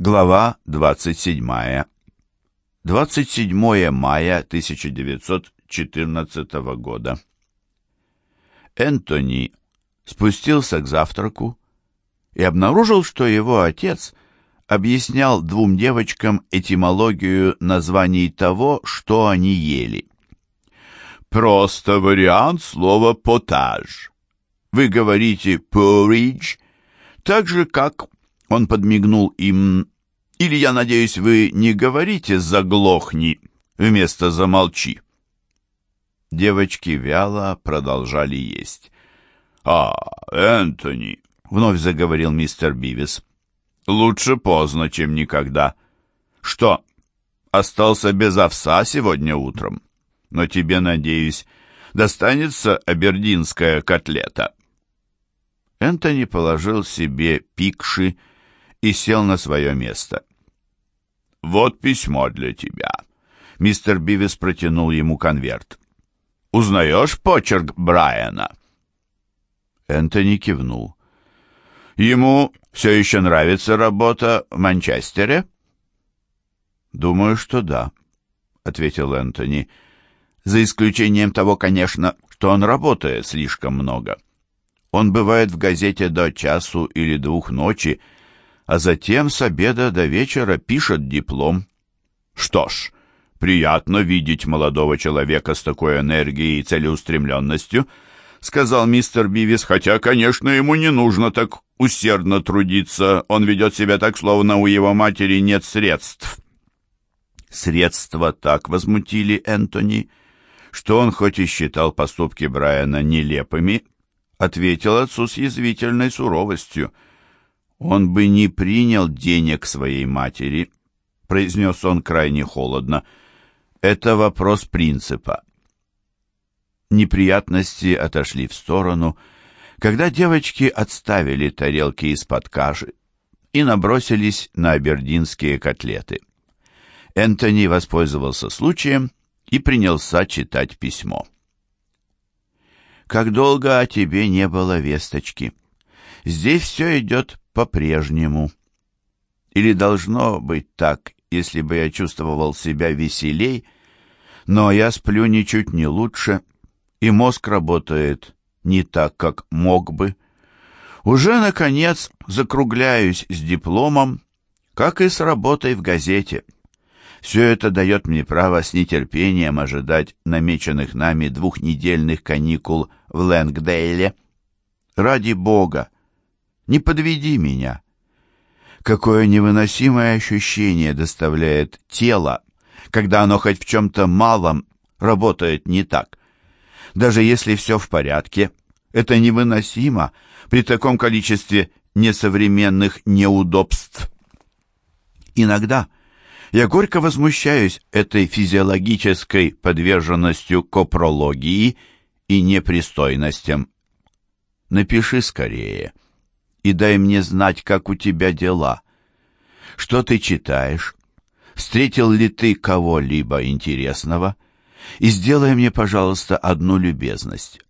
Глава 27. 27 мая 1914 года. Энтони спустился к завтраку и обнаружил, что его отец объяснял двум девочкам этимологию названий того, что они ели. Просто вариант слова «потаж». Вы говорите «porridge», так же, как он подмигнул им. «Или, я надеюсь, вы не говорите «заглохни» вместо «замолчи». Девочки вяло продолжали есть. «А, Энтони!» — вновь заговорил мистер Бивис. «Лучше поздно, чем никогда. Что, остался без овса сегодня утром? Но тебе, надеюсь, достанется абердинская котлета». Энтони положил себе пикши и сел на свое место. «Вот письмо для тебя». Мистер Бивис протянул ему конверт. «Узнаешь почерк Брайана?» Энтони кивнул. «Ему все еще нравится работа в Манчестере?» «Думаю, что да», — ответил Энтони. «За исключением того, конечно, что он работает слишком много. Он бывает в газете до часу или двух ночи, — а затем с обеда до вечера пишет диплом. Что ж, приятно видеть молодого человека с такой энергией и целеустремленностью, сказал мистер Бивис, хотя, конечно, ему не нужно так усердно трудиться, он ведет себя так, словно у его матери нет средств. Средства так возмутили Энтони, что он, хоть и считал поступки Брайана нелепыми, ответил отцу с язвительной суровостью — «Он бы не принял денег своей матери», — произнес он крайне холодно. «Это вопрос принципа». Неприятности отошли в сторону, когда девочки отставили тарелки из-под каши и набросились на абердинские котлеты. Энтони воспользовался случаем и принялся читать письмо. «Как долго о тебе не было весточки. Здесь все идет по-прежнему. Или должно быть так, если бы я чувствовал себя веселей, но я сплю ничуть не лучше, и мозг работает не так, как мог бы. Уже, наконец, закругляюсь с дипломом, как и с работой в газете. Все это дает мне право с нетерпением ожидать намеченных нами двухнедельных каникул в Лэнгдейле. Ради бога, не подведи меня. Какое невыносимое ощущение доставляет тело, когда оно хоть в чем-то малом работает не так. Даже если все в порядке, это невыносимо при таком количестве несовременных неудобств. Иногда я горько возмущаюсь этой физиологической подверженностью копрологии и непристойностям. Напиши скорее и дай мне знать, как у тебя дела. Что ты читаешь? Встретил ли ты кого-либо интересного? И сделай мне, пожалуйста, одну любезность.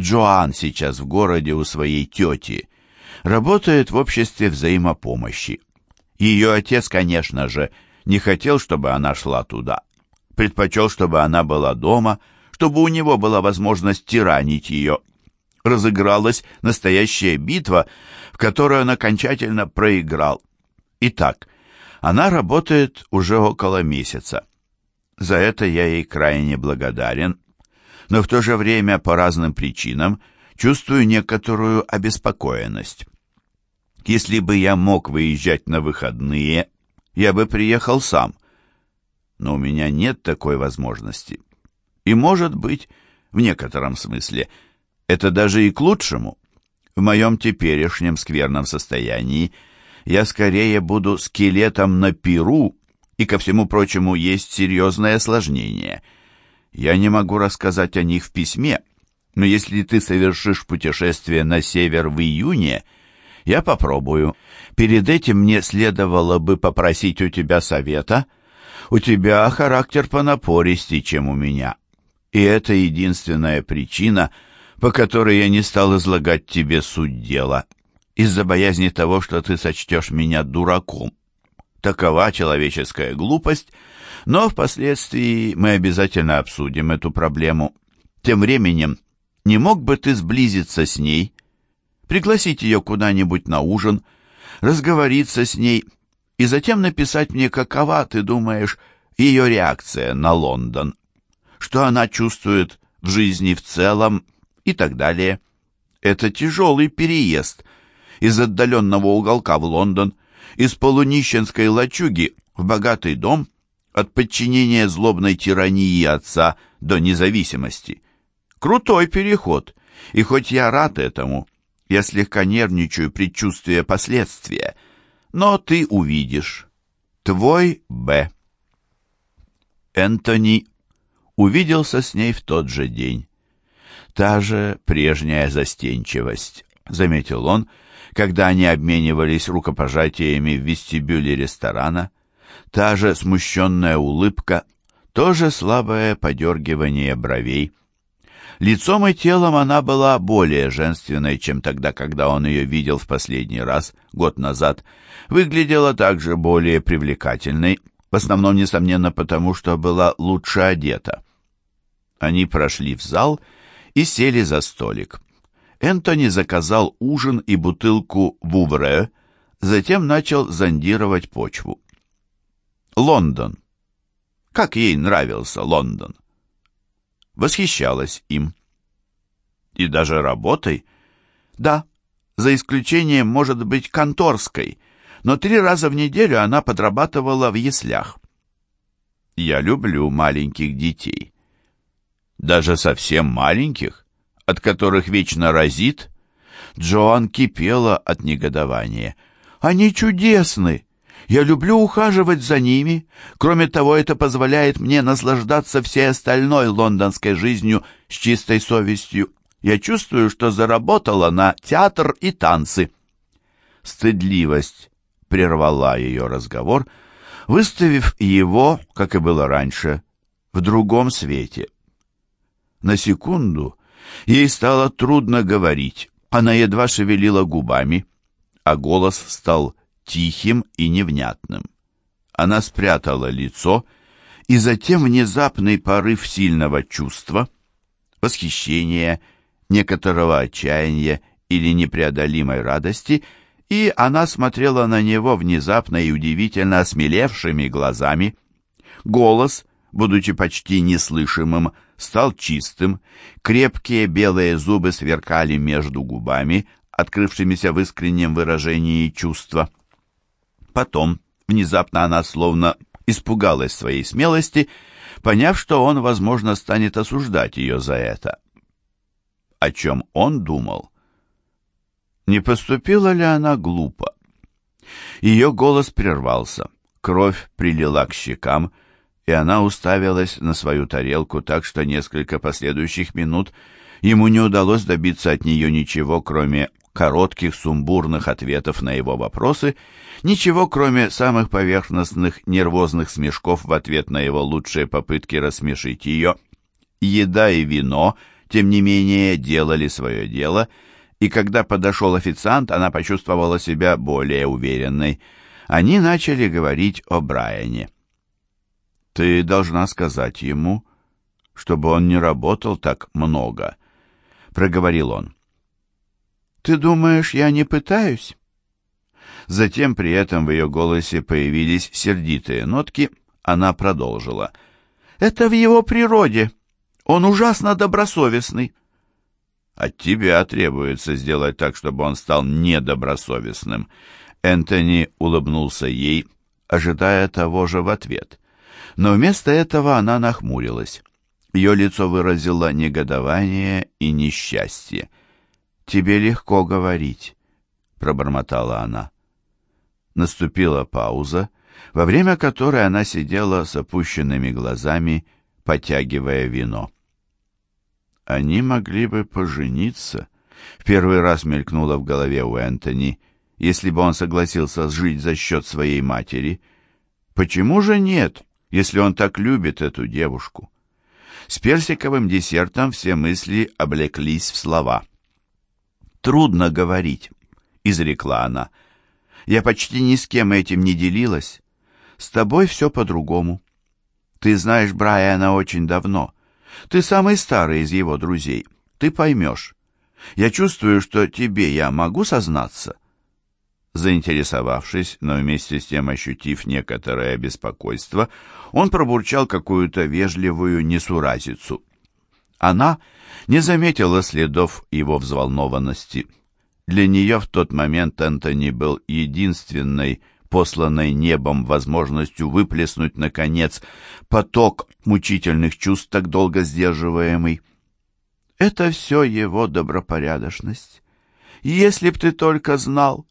Джоан сейчас в городе у своей тети. Работает в обществе взаимопомощи. Ее отец, конечно же, не хотел, чтобы она шла туда. Предпочел, чтобы она была дома, чтобы у него была возможность тиранить ее разыгралась настоящая битва, которой он окончательно проиграл. Итак, она работает уже около месяца. За это я ей крайне благодарен, но в то же время по разным причинам чувствую некоторую обеспокоенность. Если бы я мог выезжать на выходные, я бы приехал сам, но у меня нет такой возможности. И, может быть, в некотором смысле – это даже и к лучшему. В моем теперешнем скверном состоянии я скорее буду скелетом на перу, и, ко всему прочему, есть серьезное осложнение. Я не могу рассказать о них в письме, но если ты совершишь путешествие на север в июне, я попробую. Перед этим мне следовало бы попросить у тебя совета. У тебя характер понапористей, чем у меня. И это единственная причина — по которой я не стал излагать тебе суть дела, из-за боязни того, что ты сочтешь меня дураком. Такова человеческая глупость, но впоследствии мы обязательно обсудим эту проблему. Тем временем, не мог бы ты сблизиться с ней, пригласить ее куда-нибудь на ужин, разговориться с ней и затем написать мне, какова, ты думаешь, ее реакция на Лондон, что она чувствует в жизни в целом и так далее. Это тяжелый переезд из отдаленного уголка в Лондон, из полунищенской лачуги в богатый дом, от подчинения злобной тирании отца до независимости. Крутой переход, и хоть я рад этому, я слегка нервничаю предчувствие последствия, но ты увидишь. Твой Б. Энтони увиделся с ней в тот же день. Та же прежняя застенчивость, заметил он, когда они обменивались рукопожатиями в вестибюле ресторана, та же смущенная улыбка, то же слабое подергивание бровей. Лицом и телом она была более женственной, чем тогда, когда он ее видел в последний раз, год назад. Выглядела также более привлекательной, в основном, несомненно, потому что была лучше одета. Они прошли в зал и сели за столик. Энтони заказал ужин и бутылку вувре, затем начал зондировать почву. Лондон. Как ей нравился Лондон. Восхищалась им. И даже работой. Да, за исключением, может быть, конторской, но три раза в неделю она подрабатывала в яслях. Я люблю маленьких детей даже совсем маленьких, от которых вечно разит, Джоан кипела от негодования. «Они чудесны! Я люблю ухаживать за ними. Кроме того, это позволяет мне наслаждаться всей остальной лондонской жизнью с чистой совестью. Я чувствую, что заработала на театр и танцы». Стыдливость прервала ее разговор, выставив его, как и было раньше, в другом свете. На секунду ей стало трудно говорить. Она едва шевелила губами, а голос стал тихим и невнятным. Она спрятала лицо, и затем внезапный порыв сильного чувства, восхищения, некоторого отчаяния или непреодолимой радости, и она смотрела на него внезапно и удивительно осмелевшими глазами. Голос, будучи почти неслышимым, стал чистым, крепкие белые зубы сверкали между губами, открывшимися в искреннем выражении чувства. Потом, внезапно она словно испугалась своей смелости, поняв, что он, возможно, станет осуждать ее за это. О чем он думал? Не поступила ли она глупо? Ее голос прервался, кровь прилила к щекам, и она уставилась на свою тарелку так, что несколько последующих минут ему не удалось добиться от нее ничего, кроме коротких сумбурных ответов на его вопросы, ничего, кроме самых поверхностных нервозных смешков в ответ на его лучшие попытки рассмешить ее. Еда и вино, тем не менее, делали свое дело, и когда подошел официант, она почувствовала себя более уверенной. Они начали говорить о Брайане. Ты должна сказать ему, чтобы он не работал так много, проговорил он. Ты думаешь, я не пытаюсь? Затем при этом в ее голосе появились сердитые нотки. Она продолжила. Это в его природе. Он ужасно добросовестный. От тебя требуется сделать так, чтобы он стал недобросовестным. Энтони улыбнулся ей, ожидая того же в ответ но вместо этого она нахмурилась. Ее лицо выразило негодование и несчастье. «Тебе легко говорить», — пробормотала она. Наступила пауза, во время которой она сидела с опущенными глазами, потягивая вино. «Они могли бы пожениться», — в первый раз мелькнуло в голове у Энтони, если бы он согласился жить за счет своей матери. «Почему же нет?» Если он так любит эту девушку. С персиковым десертом все мысли облеклись в слова. «Трудно говорить», — изрекла она. «Я почти ни с кем этим не делилась. С тобой все по-другому. Ты знаешь Брайана очень давно. Ты самый старый из его друзей. Ты поймешь. Я чувствую, что тебе я могу сознаться. Заинтересовавшись, но вместе с тем ощутив некоторое беспокойство, он пробурчал какую-то вежливую несуразицу. Она не заметила следов его взволнованности. Для нее в тот момент Энтони был единственной, посланной небом возможностью выплеснуть, наконец, поток мучительных чувств, так долго сдерживаемый. Это все его добропорядочность. Если б ты только знал,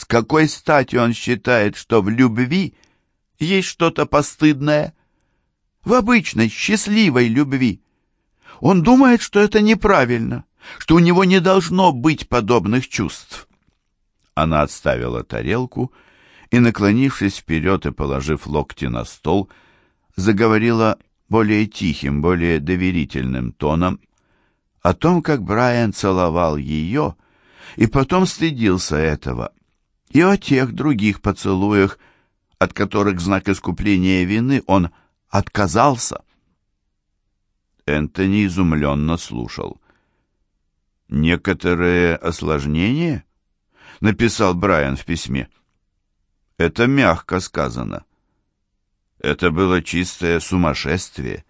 с какой стати он считает, что в любви есть что-то постыдное, в обычной счастливой любви. Он думает, что это неправильно, что у него не должно быть подобных чувств. Она отставила тарелку и, наклонившись вперед и положив локти на стол, заговорила более тихим, более доверительным тоном о том, как Брайан целовал ее, и потом стыдился этого, и о тех других поцелуях, от которых знак искупления вины он отказался. Энтони изумленно слушал. «Некоторые осложнения?» — написал Брайан в письме. Это мягко сказано. Это было чистое сумасшествие,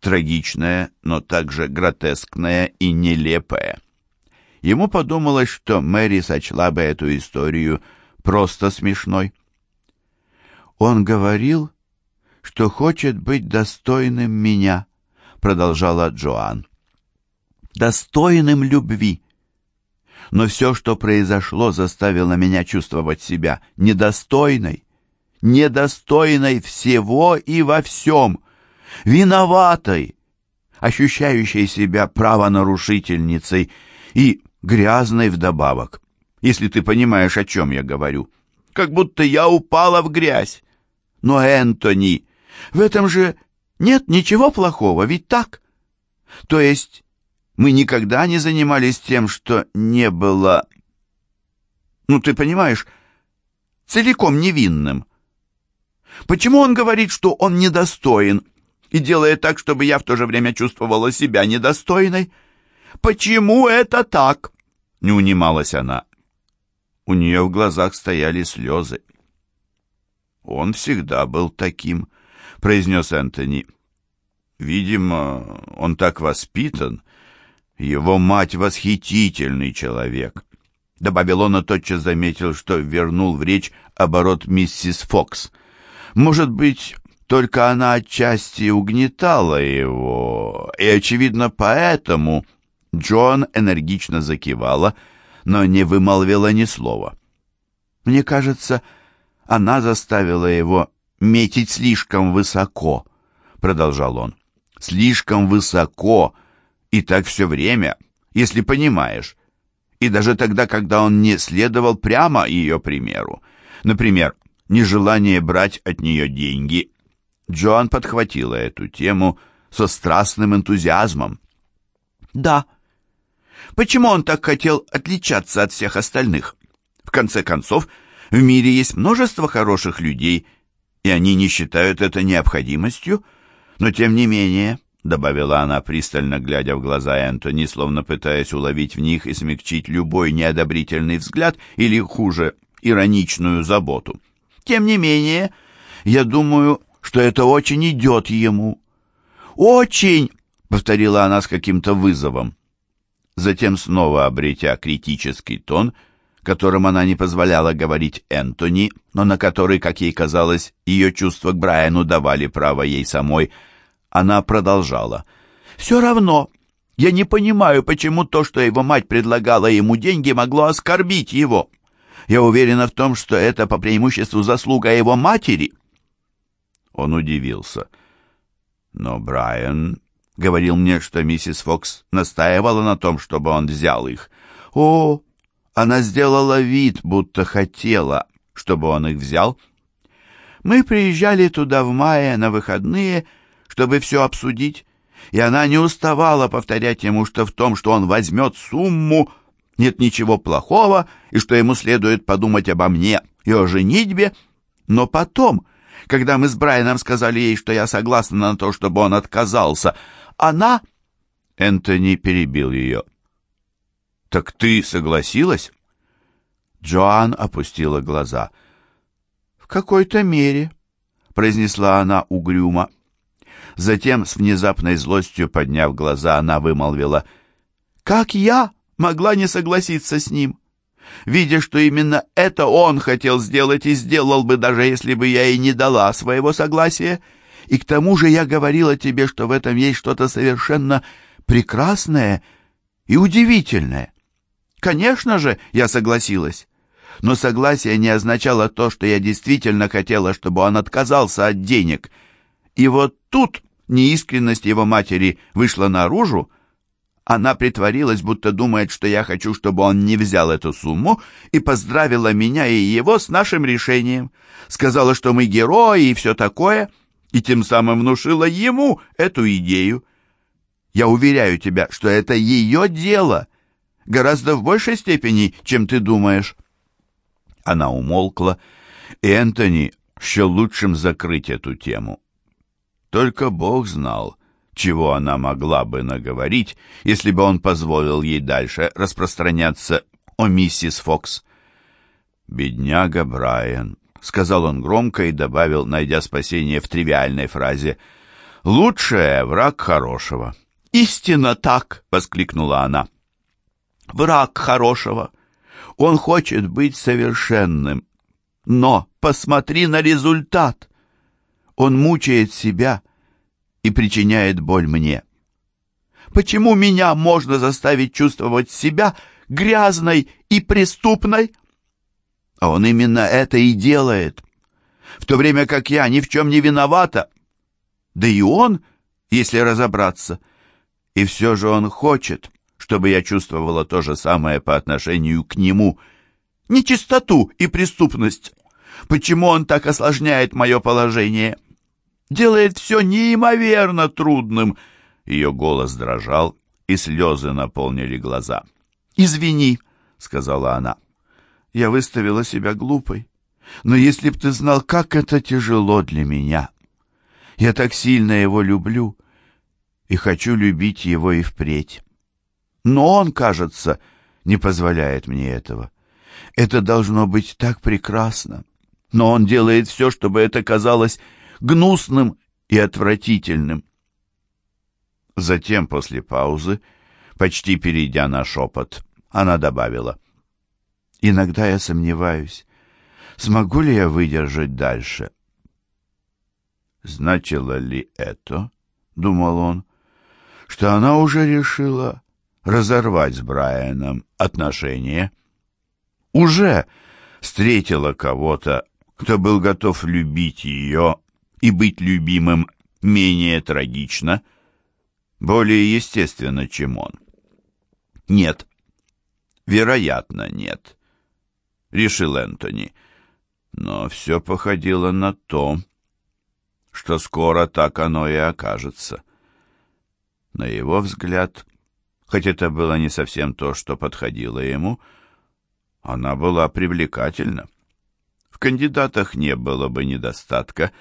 трагичное, но также гротескное и нелепое. Ему подумалось, что Мэри сочла бы эту историю просто смешной. Он говорил, что хочет быть достойным меня, продолжала Джоан. Достойным любви но все, что произошло, заставило меня чувствовать себя недостойной, недостойной всего и во всем, виноватой, ощущающей себя правонарушительницей и грязной вдобавок, если ты понимаешь, о чем я говорю. Как будто я упала в грязь. Но, Энтони, в этом же нет ничего плохого, ведь так? То есть мы никогда не занимались тем, что не было... Ну, ты понимаешь, целиком невинным. Почему он говорит, что он недостоин, и делает так, чтобы я в то же время чувствовала себя недостойной? Почему это так? Не унималась она. У нее в глазах стояли слезы. «Он всегда был таким», — произнес Энтони. «Видимо, он так воспитан, его мать восхитительный человек. До Бабилона тотчас заметил, что вернул в речь оборот миссис Фокс. Может быть, только она отчасти угнетала его, и, очевидно, поэтому Джон энергично закивала, но не вымолвила ни слова. Мне кажется, она заставила его метить слишком высоко, продолжал он. Слишком высоко, и так все время, если понимаешь. И даже тогда, когда он не следовал прямо ее примеру. Например, нежелание брать от нее деньги. Джоан подхватила эту тему со страстным энтузиазмом. «Да. Почему он так хотел отличаться от всех остальных? В конце концов, в мире есть множество хороших людей, и они не считают это необходимостью, но тем не менее добавила она, пристально глядя в глаза Энтони, словно пытаясь уловить в них и смягчить любой неодобрительный взгляд или, хуже, ироничную заботу. «Тем не менее, я думаю, что это очень идет ему». «Очень!» — повторила она с каким-то вызовом. Затем, снова обретя критический тон, которым она не позволяла говорить Энтони, но на который, как ей казалось, ее чувства к Брайану давали право ей самой — она продолжала. «Все равно, я не понимаю, почему то, что его мать предлагала ему деньги, могло оскорбить его. Я уверена в том, что это по преимуществу заслуга его матери». Он удивился. «Но Брайан говорил мне, что миссис Фокс настаивала на том, чтобы он взял их. О, она сделала вид, будто хотела, чтобы он их взял. Мы приезжали туда в мае на выходные чтобы все обсудить, и она не уставала повторять ему, что в том, что он возьмет сумму, нет ничего плохого, и что ему следует подумать обо мне и о женитьбе. Но потом, когда мы с Брайаном сказали ей, что я согласна на то, чтобы он отказался, она...» Энтони перебил ее. «Так ты согласилась?» Джоан опустила глаза. «В какой-то мере», — произнесла она угрюмо. Затем, с внезапной злостью подняв глаза, она вымолвила, «Как я могла не согласиться с ним?» видя, что именно это он хотел сделать и сделал бы, даже если бы я и не дала своего согласия. И к тому же я говорила тебе, что в этом есть что-то совершенно прекрасное и удивительное. Конечно же, я согласилась. Но согласие не означало то, что я действительно хотела, чтобы он отказался от денег. И вот тут неискренность его матери вышла наружу. Она притворилась, будто думает, что я хочу, чтобы он не взял эту сумму, и поздравила меня и его с нашим решением. Сказала, что мы герои и все такое, и тем самым внушила ему эту идею. Я уверяю тебя, что это ее дело, гораздо в большей степени, чем ты думаешь». Она умолкла, и Энтони счел лучшим закрыть эту тему. Только Бог знал, чего она могла бы наговорить, если бы он позволил ей дальше распространяться о миссис Фокс. «Бедняга Брайан», — сказал он громко и добавил, найдя спасение в тривиальной фразе, «Лучшее — враг хорошего». «Истинно так!» — воскликнула она. «Враг хорошего! Он хочет быть совершенным. Но посмотри на результат! Он мучает себя и причиняет боль мне. Почему меня можно заставить чувствовать себя грязной и преступной?» А он именно это и делает, в то время как я ни в чем не виновата. Да и он, если разобраться — и все же он хочет, чтобы я чувствовала то же самое по отношению к нему. Нечистоту и преступность. Почему он так осложняет мое положение? Делает все неимоверно трудным. Ее голос дрожал, и слезы наполнили глаза. «Извини», — сказала она. «Я выставила себя глупой. Но если б ты знал, как это тяжело для меня. Я так сильно его люблю» и хочу любить его и впредь. Но он, кажется, не позволяет мне этого. Это должно быть так прекрасно. Но он делает все, чтобы это казалось гнусным и отвратительным. Затем, после паузы, почти перейдя на шепот, она добавила. «Иногда я сомневаюсь, смогу ли я выдержать дальше?» «Значило ли это, — думал он, что она уже решила разорвать с Брайаном отношения. Уже встретила кого-то, кто был готов любить ее и быть любимым менее трагично, более естественно, чем он. Нет, вероятно, нет, решил Энтони, но все походило на то, что скоро так оно и окажется. На его взгляд, хоть это было не совсем то, что подходило ему, она была привлекательна. В кандидатах не было бы недостатка,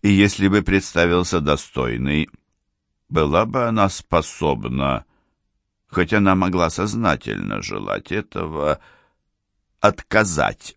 и если бы представился достойный, была бы она способна, хоть она могла сознательно желать этого, отказать